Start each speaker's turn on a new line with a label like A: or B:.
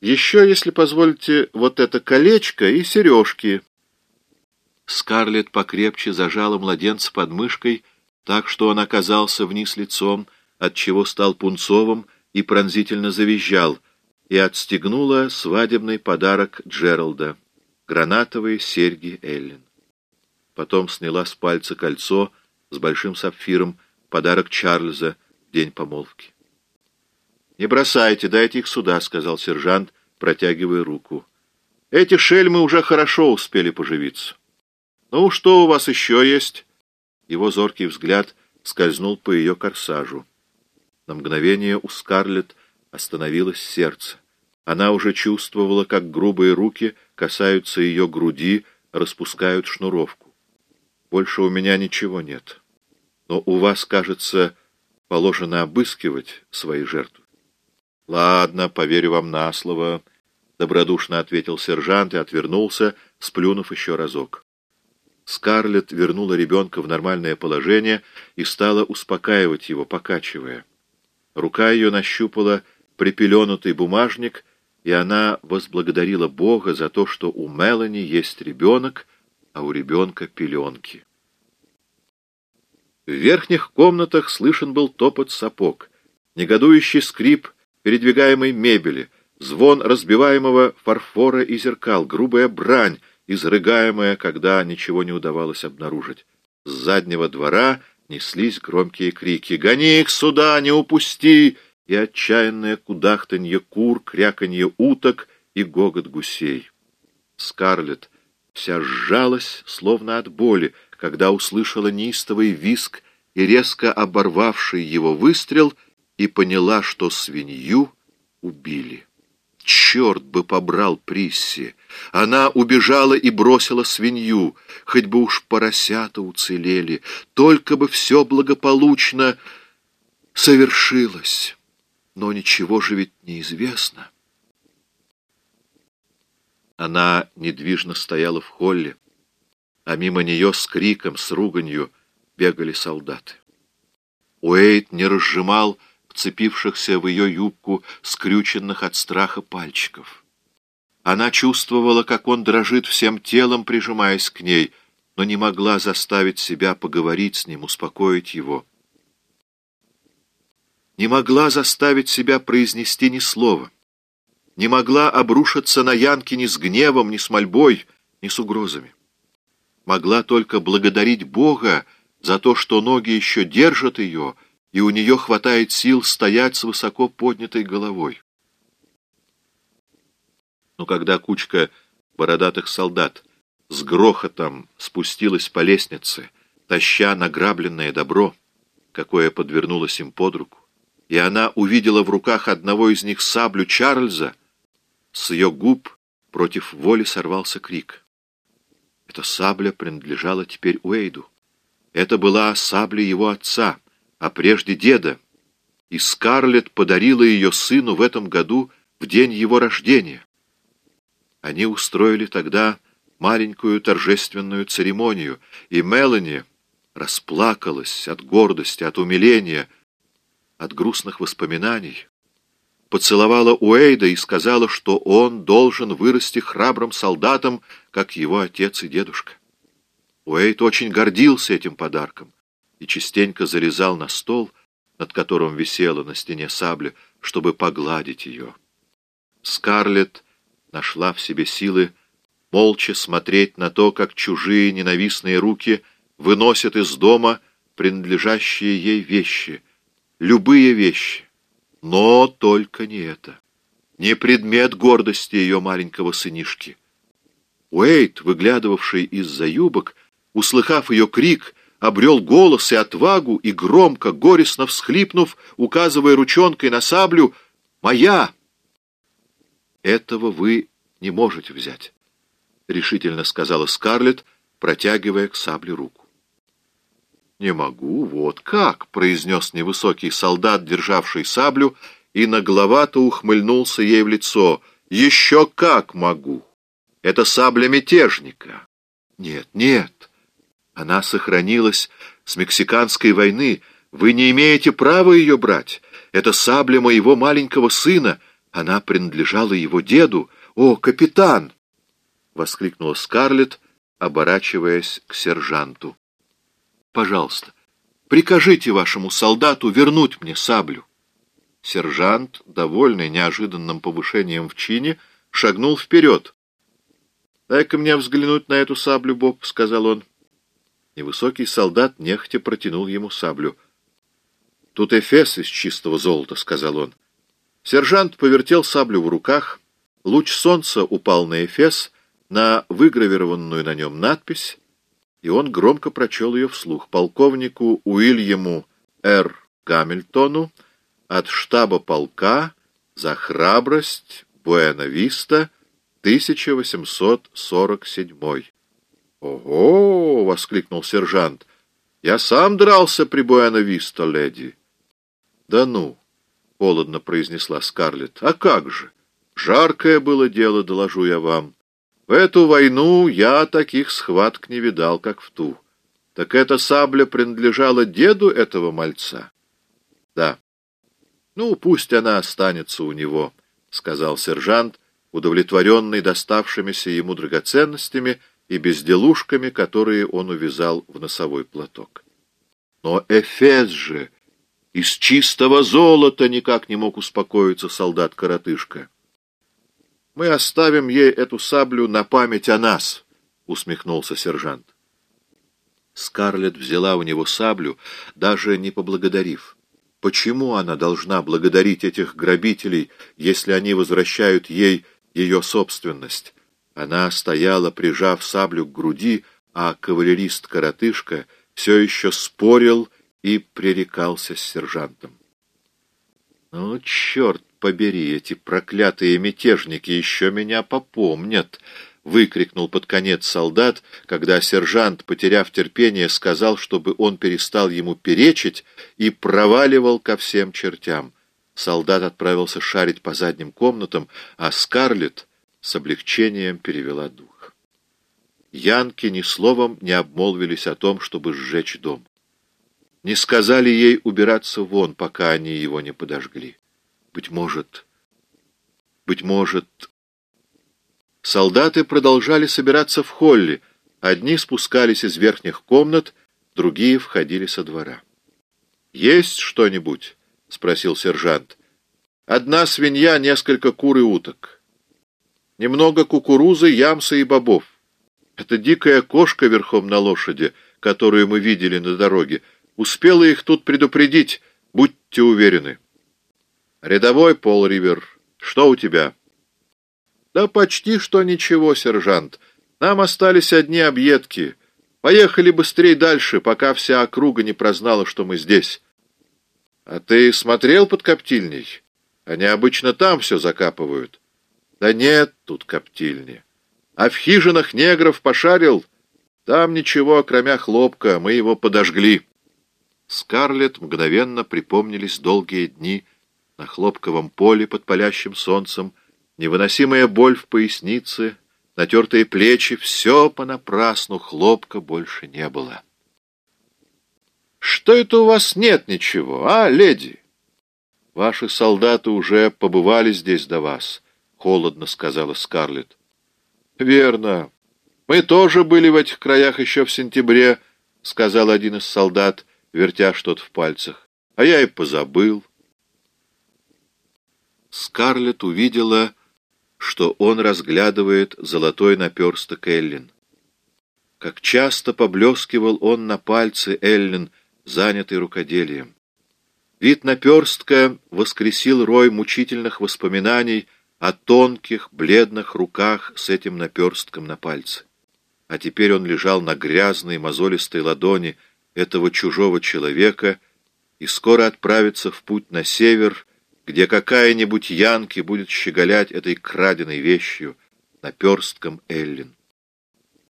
A: Еще, если позволите, вот это колечко и сережки». Скарлетт покрепче зажала младенца под мышкой, так что он оказался вниз лицом, отчего стал пунцовым и пронзительно завизжал, и отстегнула свадебный подарок Джералда — гранатовые серьги Эллен. Потом сняла с пальца кольцо с большим сапфиром, подарок Чарльза, день помолвки. «Не бросайте, дайте их сюда», — сказал сержант, протягивая руку. «Эти шельмы уже хорошо успели поживиться». «Ну, что у вас еще есть?» Его зоркий взгляд скользнул по ее корсажу. На мгновение у Скарлетт остановилось сердце. Она уже чувствовала, как грубые руки касаются ее груди, распускают шнуровку. «Больше у меня ничего нет. Но у вас, кажется, положено обыскивать свои жертвы». «Ладно, поверю вам на слово», — добродушно ответил сержант и отвернулся, сплюнув еще разок. Скарлетт вернула ребенка в нормальное положение и стала успокаивать его, покачивая. Рука ее нащупала припеленутый бумажник, и она возблагодарила Бога за то, что у Мелани есть ребенок, а у ребенка пеленки. В верхних комнатах слышен был топот сапог, негодующий скрип передвигаемой мебели, звон разбиваемого фарфора и зеркал, грубая брань, изрыгаемая, когда ничего не удавалось обнаружить. С заднего двора неслись громкие крики «Гони их сюда, не упусти!» и отчаянное кудахтанье кур, кряканье уток и гогот гусей. Скарлетт вся сжалась, словно от боли, когда услышала неистовый виск и резко оборвавший его выстрел, и поняла, что свинью убили. Черт бы побрал Присси! Она убежала и бросила свинью, хоть бы уж поросята уцелели, только бы все благополучно совершилось. Но ничего же ведь неизвестно. Она недвижно стояла в холле, а мимо нее с криком, с руганью бегали солдаты. Уэйт не разжимал вцепившихся в ее юбку, скрюченных от страха пальчиков. Она чувствовала, как он дрожит всем телом, прижимаясь к ней, но не могла заставить себя поговорить с ним, успокоить его. Не могла заставить себя произнести ни слова. Не могла обрушиться на Янки ни с гневом, ни с мольбой, ни с угрозами. Могла только благодарить Бога за то, что ноги еще держат ее, и у нее хватает сил стоять с высоко поднятой головой. Но когда кучка бородатых солдат с грохотом спустилась по лестнице, таща награбленное добро, какое подвернулось им под руку, и она увидела в руках одного из них саблю Чарльза, с ее губ против воли сорвался крик. Эта сабля принадлежала теперь Уэйду. Это была сабля его отца — а прежде деда, и Скарлетт подарила ее сыну в этом году в день его рождения. Они устроили тогда маленькую торжественную церемонию, и Мелани расплакалась от гордости, от умиления, от грустных воспоминаний, поцеловала Уэйда и сказала, что он должен вырасти храбрым солдатом, как его отец и дедушка. Уэйд очень гордился этим подарком, и частенько залезал на стол, над которым висела на стене сабля, чтобы погладить ее. Скарлетт нашла в себе силы молча смотреть на то, как чужие ненавистные руки выносят из дома принадлежащие ей вещи, любые вещи, но только не это, не предмет гордости ее маленького сынишки. Уэйт, выглядывавший из-за юбок, услыхав ее крик, обрел голос и отвагу и громко, горестно всхлипнув, указывая ручонкой на саблю «Моя!» «Этого вы не можете взять», — решительно сказала Скарлетт, протягивая к сабле руку. «Не могу, вот как!» — произнес невысокий солдат, державший саблю, и нагловато ухмыльнулся ей в лицо. «Еще как могу! Это сабля мятежника!» «Нет, нет!» Она сохранилась с мексиканской войны. Вы не имеете права ее брать. Это сабля моего маленького сына. Она принадлежала его деду. О, капитан! — воскликнула Скарлетт, оборачиваясь к сержанту. «Пожалуйста, прикажите вашему солдату вернуть мне саблю». Сержант, довольный неожиданным повышением в чине, шагнул вперед. «Дай-ка мне взглянуть на эту саблю, Боб», — сказал он. Невысокий солдат нехотя протянул ему саблю. «Тут эфес из чистого золота», — сказал он. Сержант повертел саблю в руках, луч солнца упал на эфес — на выгравированную на нем надпись, и он громко прочел ее вслух полковнику Уильяму Р. Гамильтону от штаба полка за храбрость Буэна-Виста 1847. «Ого!» — воскликнул сержант. «Я сам дрался при Буэна-Виста, леди». «Да ну!» — холодно произнесла Скарлетт. «А как же? Жаркое было дело, доложу я вам». В эту войну я таких схваток не видал, как в ту. Так эта сабля принадлежала деду этого мальца? Да. Ну, пусть она останется у него, сказал сержант, удовлетворенный доставшимися ему драгоценностями и безделушками, которые он увязал в носовой платок. Но Эфес же из чистого золота никак не мог успокоиться солдат-коротышка. Мы оставим ей эту саблю на память о нас, — усмехнулся сержант. Скарлетт взяла у него саблю, даже не поблагодарив. Почему она должна благодарить этих грабителей, если они возвращают ей ее собственность? Она стояла, прижав саблю к груди, а кавалерист-коротышка все еще спорил и пререкался с сержантом. «Ну, черт побери, эти проклятые мятежники еще меня попомнят!» — выкрикнул под конец солдат, когда сержант, потеряв терпение, сказал, чтобы он перестал ему перечить и проваливал ко всем чертям. Солдат отправился шарить по задним комнатам, а Скарлетт с облегчением перевела дух. Янки ни словом не обмолвились о том, чтобы сжечь дом. Не сказали ей убираться вон, пока они его не подожгли. Быть может... Быть может... Солдаты продолжали собираться в холле. Одни спускались из верхних комнат, другие входили со двора. «Есть что-нибудь?» — спросил сержант. «Одна свинья, несколько кур и уток. Немного кукурузы, ямса и бобов. Это дикая кошка верхом на лошади, которую мы видели на дороге. Успела их тут предупредить, будьте уверены». «Рядовой Пол Ривер, что у тебя?» «Да почти что ничего, сержант. Нам остались одни объедки. Поехали быстрее дальше, пока вся округа не прознала, что мы здесь». «А ты смотрел под коптильней? Они обычно там все закапывают». «Да нет тут коптильни. А в хижинах негров пошарил? Там ничего, кроме хлопка, мы его подожгли». Скарлетт мгновенно припомнились долгие дни, на хлопковом поле под палящим солнцем, невыносимая боль в пояснице, натертые плечи — все понапрасну, хлопка больше не было. «Что это у вас нет ничего, а, леди?» «Ваши солдаты уже побывали здесь до вас», — холодно сказала Скарлетт. «Верно. Мы тоже были в этих краях еще в сентябре», — сказал один из солдат, вертя что-то в пальцах. «А я и позабыл». Скарлетт увидела, что он разглядывает золотой наперсток Эллин. Как часто поблескивал он на пальце Эллин, занятый рукоделием. Вид наперстка воскресил рой мучительных воспоминаний о тонких, бледных руках с этим наперстком на пальце. А теперь он лежал на грязной, мозолистой ладони этого чужого человека и скоро отправится в путь на север, где какая-нибудь Янки будет щеголять этой краденой вещью, наперстком Эллин.